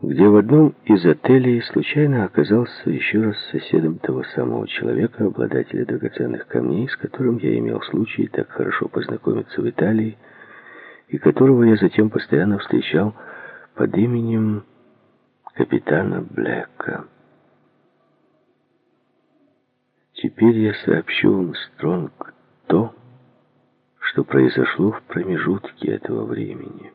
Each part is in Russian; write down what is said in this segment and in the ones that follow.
где в одном из отелей случайно оказался еще раз соседом того самого человека, обладателя драгоценных камней, с которым я имел случай так хорошо познакомиться в Италии, и которого я затем постоянно встречал под именем капитана Блэка. Теперь я сообщу вам, Стронг, то, что произошло в промежутке этого времени.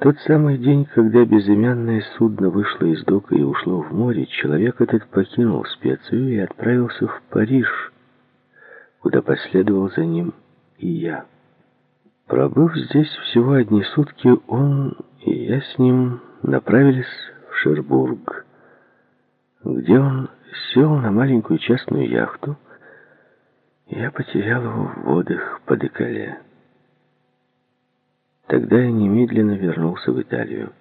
Тот самый день, когда безымянное судно вышло из дока и ушло в море, человек этот покинул специю и отправился в Париж, куда последовал за ним и я. Пробыв здесь всего одни сутки, он и я с ним направились в Шербург, где он сел на маленькую частную яхту, и я потерял его в водах по Декале. Тогда я немедленно вернулся в Италию.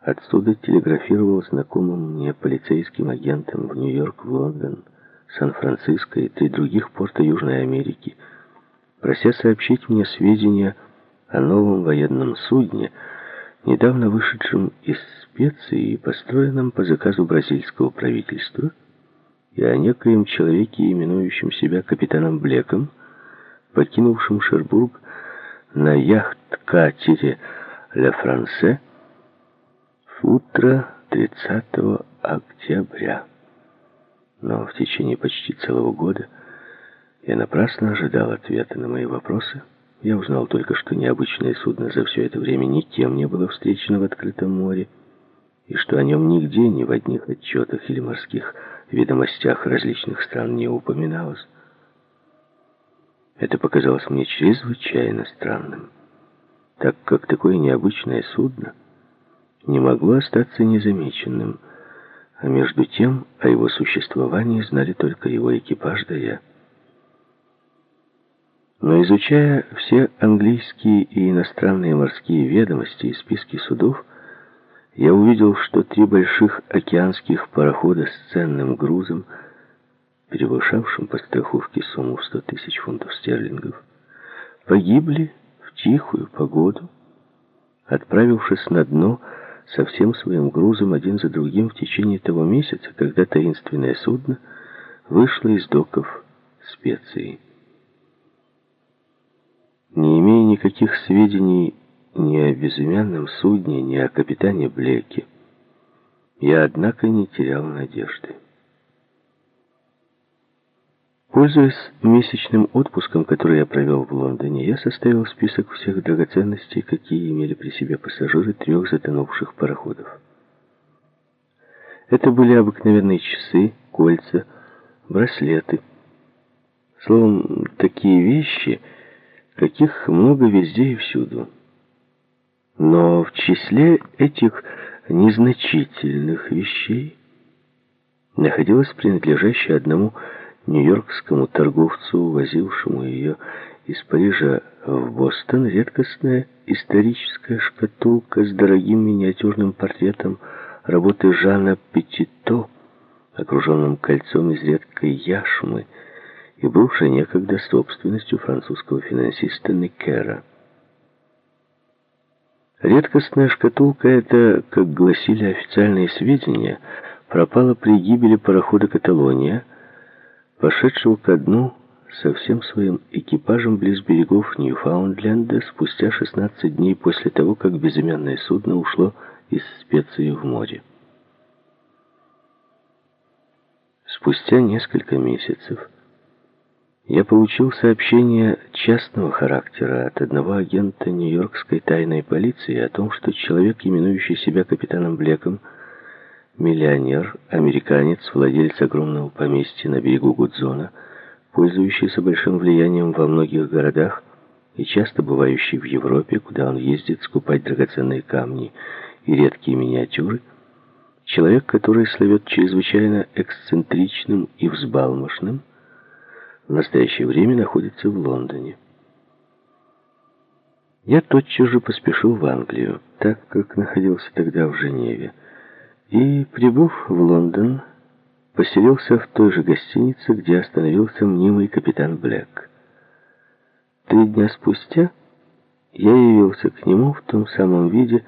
Отсюда телеграфировал знакомым мне полицейским агентам в Нью-Йорк, в Лондон, Сан-Франциско и три других порта Южной Америки, прося сообщить мне сведения о новом военном судне, недавно вышедшем из специи и построенном по заказу бразильского правительства, и о некоем человеке, именующем себя капитаном Блеком, покинувшем Шербург на яхт-катере «Ле Франсе» в утро 30 октября. Но в течение почти целого года я напрасно ожидал ответа на мои вопросы. Я узнал только, что необычное судно за все это время никем не было встречено в открытом море, и что о нем нигде, ни в одних отчетах или морских ведомостях различных стран не упоминалось. Это показалось мне чрезвычайно странным, так как такое необычное судно не могло остаться незамеченным, а между тем о его существовании знали только его экипаж да я. Но изучая все английские и иностранные морские ведомости и списки судов, я увидел, что три больших океанских парохода с ценным грузом – превышавшим по страховке сумму в 100 тысяч фунтов стерлингов, погибли тихую погоду, отправившись на дно со всем своим грузом один за другим в течение того месяца, когда таинственное судно вышло из доков специи. Не имея никаких сведений ни о безымянном судне, ни о капитане Блеке, я, однако, не терял надежды. Пользуясь месячным отпуском, который я провел в Лондоне, я составил список всех драгоценностей, какие имели при себе пассажиры трех затонувших пароходов. Это были обыкновенные часы, кольца, браслеты. Словом, такие вещи, каких много везде и всюду. Но в числе этих незначительных вещей находилась принадлежащая одному нью-йоркскому торговцу, возившему ее из Парижа в Бостон, редкостная историческая шкатулка с дорогим миниатюрным портретом работы Жана Петито, окруженным кольцом из редкой яшмы, и бывшая некогда собственностью французского финансиста Никера. Редкостная шкатулка эта, как гласили официальные сведения, пропала при гибели парохода «Каталония», пошедшего ко дну со всем своим экипажем близ берегов Ньюфаундленда спустя 16 дней после того, как безымянное судно ушло из специи в море. Спустя несколько месяцев я получил сообщение частного характера от одного агента Нью-Йоркской тайной полиции о том, что человек, именующий себя капитаном Блеком, Миллионер, американец, владелец огромного поместья на берегу Гудзона, пользующийся большим влиянием во многих городах и часто бывающий в Европе, куда он ездит скупать драгоценные камни и редкие миниатюры, человек, который славет чрезвычайно эксцентричным и взбалмошным, в настоящее время находится в Лондоне. Я тотчас же поспешил в Англию, так как находился тогда в Женеве и, прибыв в Лондон, поселился в той же гостинице, где остановился мнимый капитан Блэк. Три дня спустя я явился к нему в том самом виде,